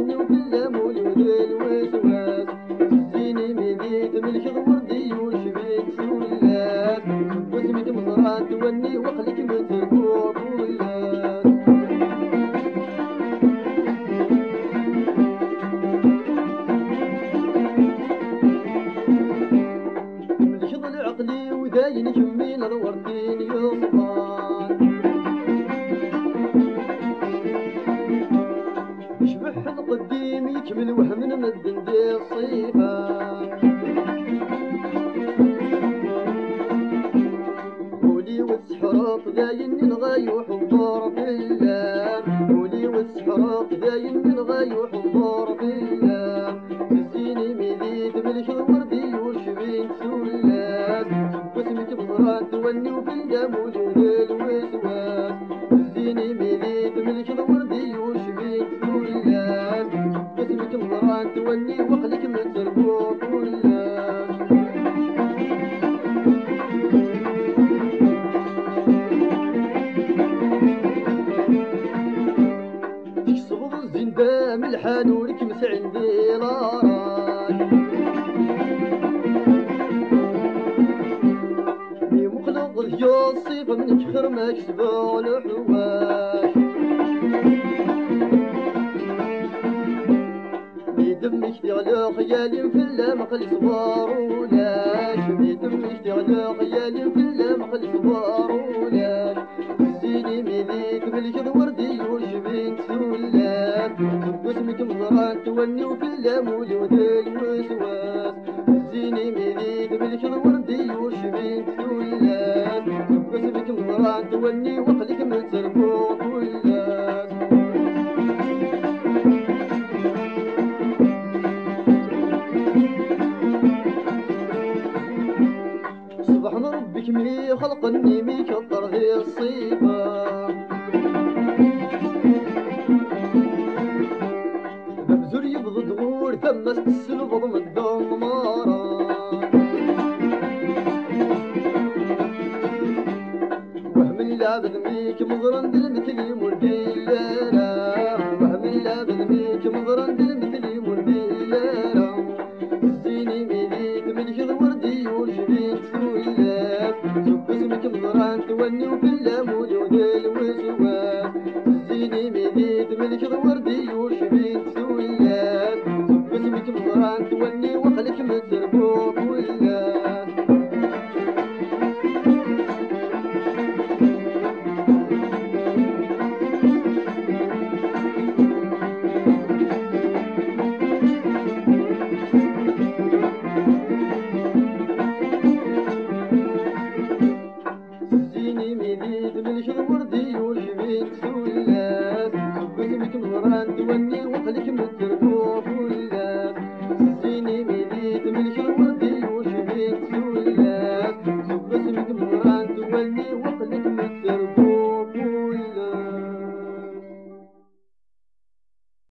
توني وكل الوسواس زيني ميديت ملك الوردي وشبيت سولات واسمك مزرعة توني وخليك متركوب ولات ملك العقلي وداين كمين الوردين يصفان القديم يكمل وهم مدن دي الصيفان ولي والسحرات داين نغاي وحضور بالله ولي والسحرات داين نغاي وحضور بالله الزيني ميديد ملك الوردي وشبين سولات واسمك بضرات توني وبالدم وجود الوسواس الزيني ميديد ملك الوردي توني وخليك من تربوط ولات تكسغض الزندام الحانورك مس عندي لاراش مي مخلق الجو الصيف منك خير ما كسبوا الحواش تغلى خيالي في اللام خلي صبار ولاش مي دمك تغلى خيالي في اللام خلي صبار ولاش زيني ميديك ملك الوردي وشبين سولات واسمك مزرعة توني وفي اللام ولود الوسواس زيني ميديك ملك الوردي وشبين سولات واسمك مزرعة توني وخليك من تربوط ولاس مي خلقني مي كبر هي الصيفة ببزر يبض دغور تمس السلب ضم الدمارة وهم اللعبد ميك مضرن دلمثلي مرديلانا وهم اللعبد ميك مضرن دلمثلي مرديلانا زيني ميليك ملك الوردي وشبيك سولات سب اسمك مضران توني وفي اللام وجود الوسواس زيني ميليك ملك الوردي وشبيك سولات سب اسمك مضران توني وخليك متربوط ولات الغران وني وخليك من الدربوف ولا